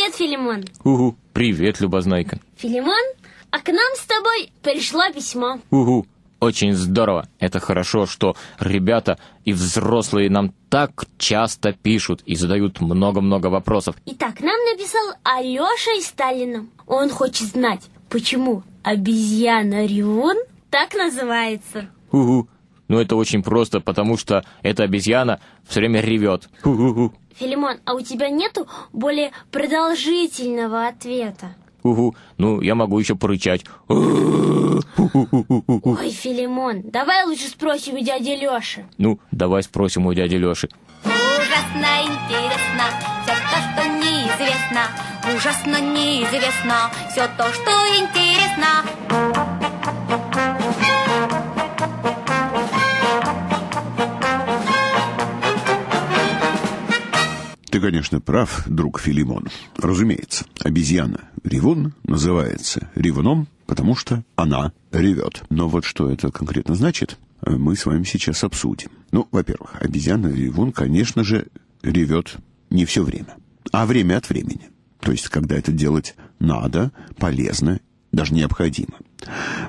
Привет, Филимон. Угу, привет, Любознайка. Филимон, а к нам с тобой пришло письмо. Угу, очень здорово. Это хорошо, что ребята и взрослые нам так часто пишут и задают много-много вопросов. Итак, нам написал Алёша из Сталина. Он хочет знать, почему обезьяна Ревун так называется. Угу. Ну, это очень просто, потому что эта обезьяна все время ревет. Угу. Филимон, а у тебя нету более продолжительного ответа? Угу. Ну, я могу еще порычать. Ой, Филимон, давай лучше спросим у дяди Лёши. Ну, давай спросим у дяди Лёши. Ужасно интересно все то, что неизвестно. Ужасно неизвестно все то, что интересно. Ты, конечно, прав, друг Филимон. Разумеется, обезьяна Ревун называется ревуном, потому что она ревет. Но вот что это конкретно значит, мы с вами сейчас обсудим. Ну, во-первых, обезьяна Ревун, конечно же, ревет не все время, а время от времени. То есть, когда это делать надо, полезно, даже необходимо.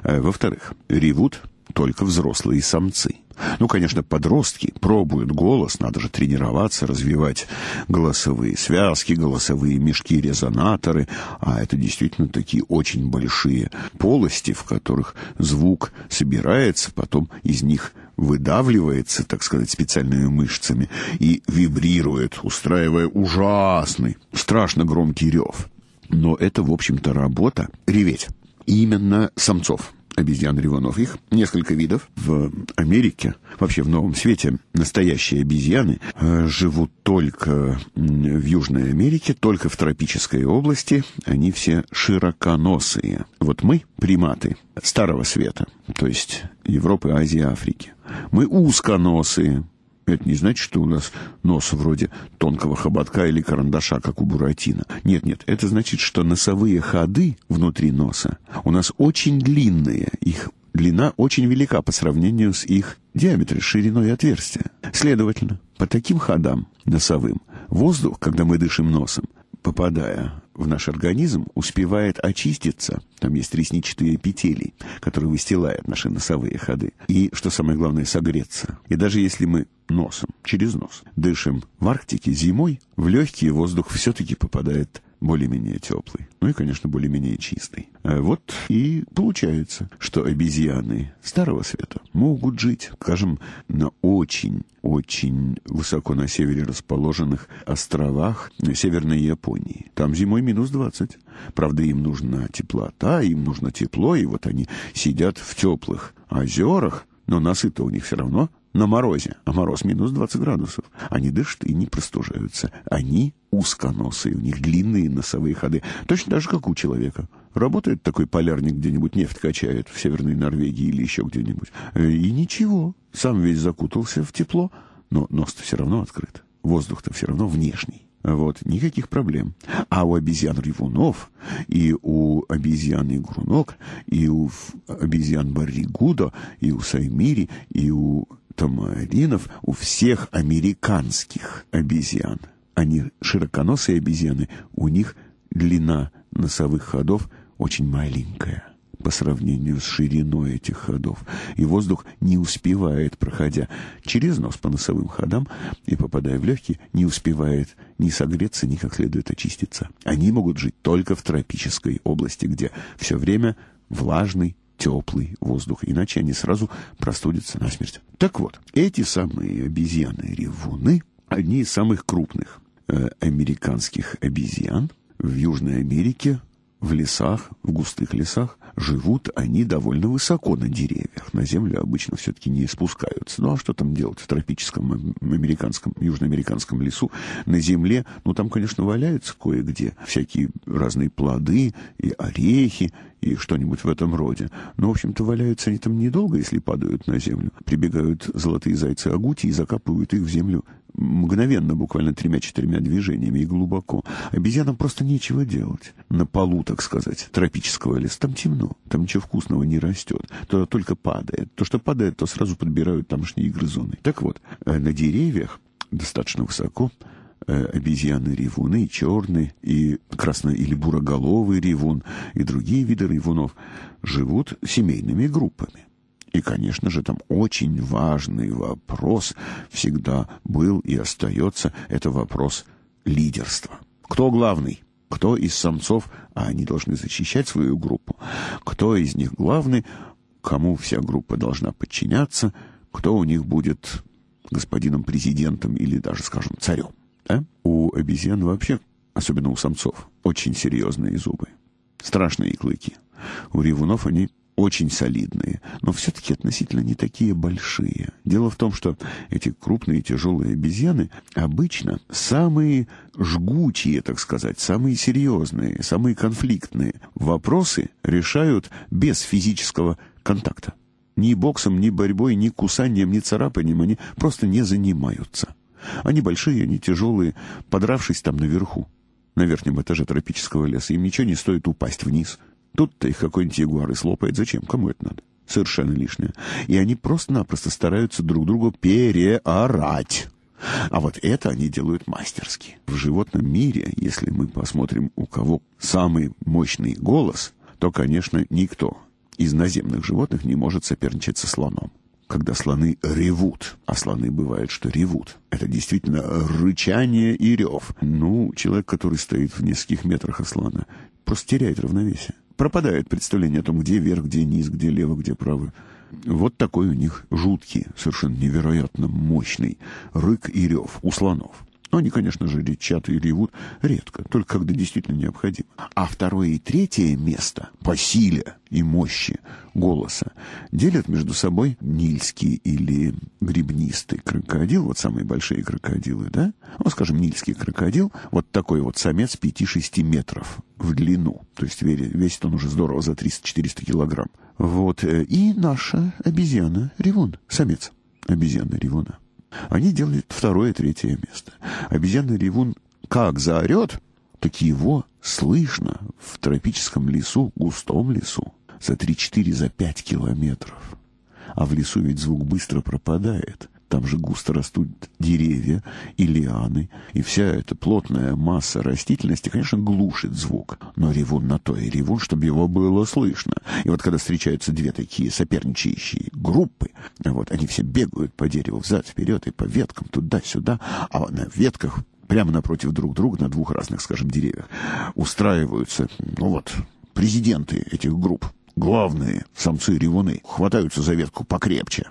Во-вторых, ревут только взрослые самцы. Ну, конечно, подростки пробуют голос, надо же тренироваться, развивать голосовые связки, голосовые мешки, резонаторы, а это действительно такие очень большие полости, в которых звук собирается, потом из них выдавливается, так сказать, специальными мышцами и вибрирует, устраивая ужасный, страшно громкий рев. Но это, в общем-то, работа реветь именно самцов обезьян-ревунов. Их несколько видов. В Америке, вообще в Новом Свете, настоящие обезьяны э, живут только в Южной Америке, только в тропической области. Они все широконосые. Вот мы, приматы Старого Света, то есть Европы, Азии, Африки, мы узконосые, это не значит, что у нас нос вроде тонкого хоботка или карандаша, как у Буратино. Нет, нет, это значит, что носовые ходы внутри носа у нас очень длинные. Их длина очень велика по сравнению с их диаметром, шириной отверстия. Следовательно, по таким ходам носовым воздух, когда мы дышим носом, попадая в наш организм, успевает очиститься. Там есть ресничатые эпителий, которые выстилают наши носовые ходы. И, что самое главное, согреться. И даже если мы носом, через нос, дышим в Арктике зимой, в легкий воздух все-таки попадает более-менее теплый. Ну и, конечно, более-менее чистый. А вот и получается, что обезьяны Старого Света могут жить, скажем, на очень-очень высоко на севере расположенных островах Северной Японии. Там зимой минус 20. Правда, им нужна теплота, им нужно тепло, и вот они сидят в теплых озерах, но носы-то у них все равно на морозе, а мороз минус 20 градусов. Они дышат и не простужаются. Они узконосые, у них длинные носовые ходы. Точно так же, как у человека. Работает такой полярник где-нибудь, нефть качает в Северной Норвегии или еще где-нибудь. Э, и ничего, сам весь закутался в тепло, но нос-то все равно открыт. Воздух-то все равно внешний. Вот, никаких проблем. А у обезьян-ревунов, и у обезьян-игрунок, и у обезьян-барригудо, и у саймири, и у тамаринов, у всех американских обезьян, они широконосые обезьяны, у них длина носовых ходов очень маленькая по сравнению с шириной этих ходов. И воздух не успевает, проходя через нос по носовым ходам и попадая в легкие, не успевает ни согреться, ни как следует очиститься. Они могут жить только в тропической области, где все время влажный теплый воздух, иначе они сразу простудятся насмерть. Так вот, эти самые обезьяны-ревуны, одни из самых крупных э, американских обезьян в Южной Америке, в лесах, в густых лесах, живут они довольно высоко на деревьях. На землю обычно все-таки не спускаются. Ну а что там делать в тропическом американском, южноамериканском лесу? На земле, ну там, конечно, валяются кое-где всякие разные плоды и орехи, и что-нибудь в этом роде. Но, в общем-то, валяются они там недолго, если падают на землю. Прибегают золотые зайцы агути и закапывают их в землю мгновенно, буквально тремя-четырьмя движениями и глубоко. Обезьянам просто нечего делать. На полу, так сказать, тропического леса. Там темно, там ничего вкусного не растет. То только падает. То, что падает, то сразу подбирают тамошние грызуны. Так вот, э, на деревьях достаточно высоко э, обезьяны-ревуны, и черный, и красно- или буроголовый ревун, и другие виды ревунов живут семейными группами. И, конечно же, там очень важный вопрос всегда был и остается. Это вопрос лидерства. Кто главный? Кто из самцов, а они должны защищать свою группу, кто из них главный, кому вся группа должна подчиняться, кто у них будет господином президентом или даже, скажем, царем. Да? У обезьян вообще, особенно у самцов, очень серьезные зубы. Страшные клыки. У ревунов они очень солидные, но все-таки относительно не такие большие. Дело в том, что эти крупные тяжелые обезьяны обычно самые жгучие, так сказать, самые серьезные, самые конфликтные вопросы решают без физического контакта. Ни боксом, ни борьбой, ни кусанием, ни царапанием они просто не занимаются. Они большие, они тяжелые, подравшись там наверху, на верхнем этаже тропического леса, им ничего не стоит упасть вниз. Тут-то их какой-нибудь ягуар и слопает. Зачем? Кому это надо? Совершенно лишнее. И они просто-напросто стараются друг другу переорать. А вот это они делают мастерски. В животном мире, если мы посмотрим, у кого самый мощный голос, то, конечно, никто из наземных животных не может соперничать со слоном. Когда слоны ревут, а слоны бывает, что ревут. Это действительно рычание и рев. Ну, человек, который стоит в нескольких метрах от слона, просто теряет равновесие. Пропадает представление о том, где верх, где низ, где лево, где право. Вот такой у них жуткий, совершенно невероятно мощный рык и рев у слонов. Но они, конечно же, речат и ревут редко, только когда действительно необходимо. А второе и третье место по силе и мощи голоса делят между собой нильский или грибнистый крокодил, вот самые большие крокодилы, да? Ну, скажем, нильский крокодил, вот такой вот самец 5-6 метров в длину, то есть весит он уже здорово за 300-400 килограмм. Вот, э, и наша обезьяна Ревун, самец обезьяны Ревуна. Они делают второе, третье место. Обезьяный ревун как заорет, так его слышно в тропическом лесу, густом лесу, за 3-4, за 5 километров. А в лесу ведь звук быстро пропадает. Там же густо растут деревья и лианы, и вся эта плотная масса растительности, конечно, глушит звук. Но ревун на то и ревун, чтобы его было слышно. И вот когда встречаются две такие соперничающие группы, вот они все бегают по дереву взад-вперед и по веткам туда-сюда, а на ветках прямо напротив друг друга, на двух разных, скажем, деревьях, устраиваются, ну вот, президенты этих групп. Главные самцы-ревуны хватаются за ветку покрепче,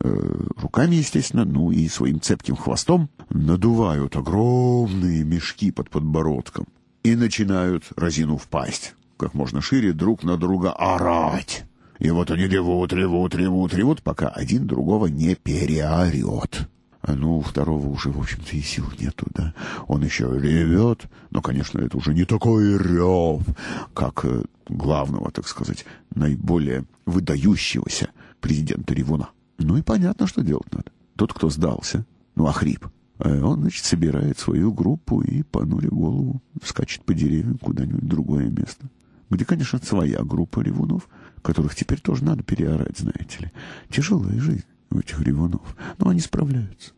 руками, естественно, ну и своим цепким хвостом надувают огромные мешки под подбородком и начинают, разинув пасть, как можно шире друг на друга орать. И вот они ревут, ревут, ревут, ревут, пока один другого не переорет. А ну, у второго уже, в общем-то, и сил нету, да. Он еще ревет, но, конечно, это уже не такой рев, как э, главного, так сказать, наиболее выдающегося президента Ревуна. Ну и понятно, что делать надо. Тот, кто сдался, ну, охрип, э, он, значит, собирает свою группу и, понуря голову, скачет по деревьям куда-нибудь в другое место. Где, конечно, своя группа ревунов, которых теперь тоже надо переорать, знаете ли. Тяжелая жизнь у этих ревунов, но они справляются.